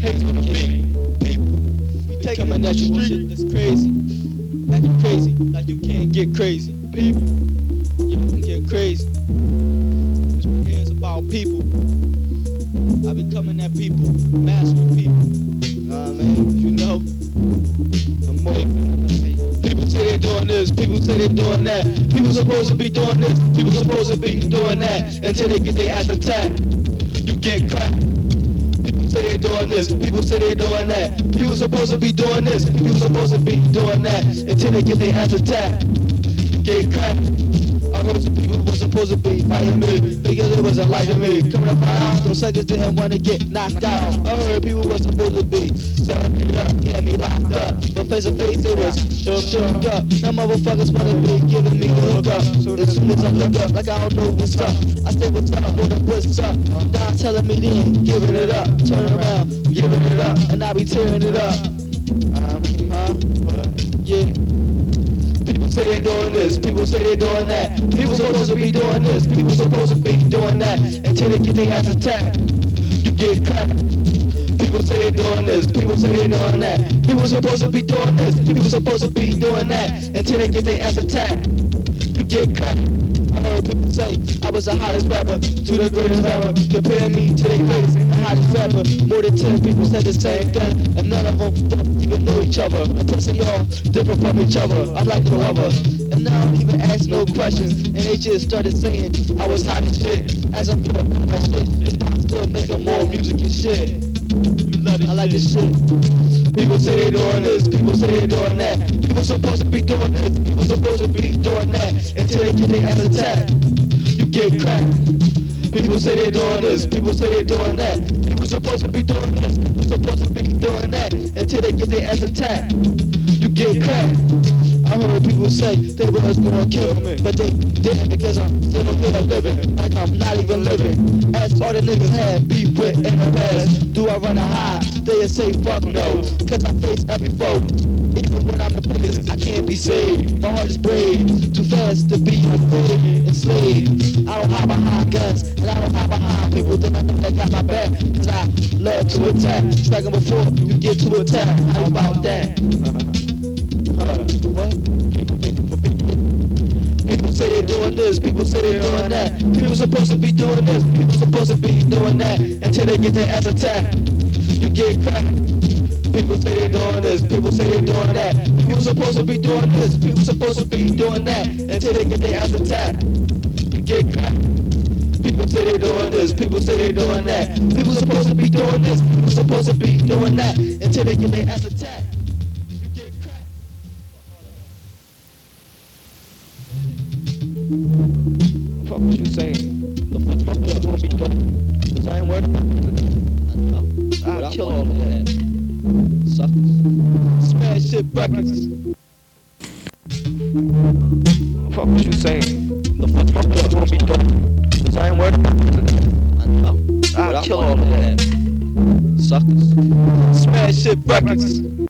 People, you taking my natural shit that's crazy. Acting crazy, like you can't get crazy. People, you can get crazy. This is about people. I be coming at people, mastering people. Nah, man, you know. I'm more. People say they're doing this, people say they're doing that. People supposed to be doing this, people supposed to be doing that. Until they get their ass attacked, you get cracked. Doing this, people say they're doing that. People supposed to be doing this, people supposed to be doing that. Until they get their ass attacked, you get cracked. I heard some people were supposed to be fighting me because it wasn't like me. Coming up my house, those suckers didn't want to get knocked out. I heard people were supposed to be selling face to face, it was shook, up. Now motherfuckers want to be giving me the hook up. So as soon as I look up, like I don't know what's up. I say what's up, what up, what's up. Now telling me then, giving it up. Turn around, giving it up, and I be tearing it up. Yeah. People say they're doing this, people say they're doing that. People supposed to be doing this, people supposed to be doing that. Until they get their ass attacked, you get cracked. Say they're doing this, people say they're doing that. People supposed to be doing this, people supposed to be doing that. Until they get their ass attacked, you get cracked. I heard people say I was the hottest rapper to the greatest rapper. Compare me to the greatest, the hottest rapper. More than ten people said the same thing, and none of them even know each other. I'm pussy all different from each other. I'm like no other, and now I don't even ask no questions. And they just started saying I was hot as shit. As I'm doing my shit, I'm still making more music and shit. I like this shit. People say they're doing this, people say they're doing that. People supposed to be doing this, people supposed to be doing that. Until they get their ass attacked, you get cracked. People say they're doing this, people say they're doing that. People supposed to be doing this, people supposed to be doing that. Until they get their ass attacked, you get cracked. I heard people say they was gonna kill me, but they didn't because I'm still a little living, like I'm not even living. As all the niggas had beef with in the past, do I run a high? They say fuck no, cause I face every foe. Even when I'm the biggest, I can't be saved. My heart is brave, too fast to be afraid, enslaved. I don't hide behind guns, and I don't hide behind people that I know got my back. Cause I love to attack, striking before you get to attack. How about that? People say they're doing this, people say they're doing that. People supposed to be doing this, people supposed to be doing that. Until they get their ass attacked, get cracked. People say they're doing this, people say they're doing that. People supposed to be doing this, people supposed to be doing that. Until they get their ass attacked, get cracked. People say they're doing this, people say they're doing that. People supposed to be doing this, people supposed to be doing that. Until they get their ass attacked. Fuck what you saying. The fuck you gonna? Cause I ain't I'll kill all of that. Suckers. Smash shit records. Fuck what you saying. The fuck you gonna be doing? Cause I ain't worried about it. I'll kill all of that. Suckers. Smash shit records.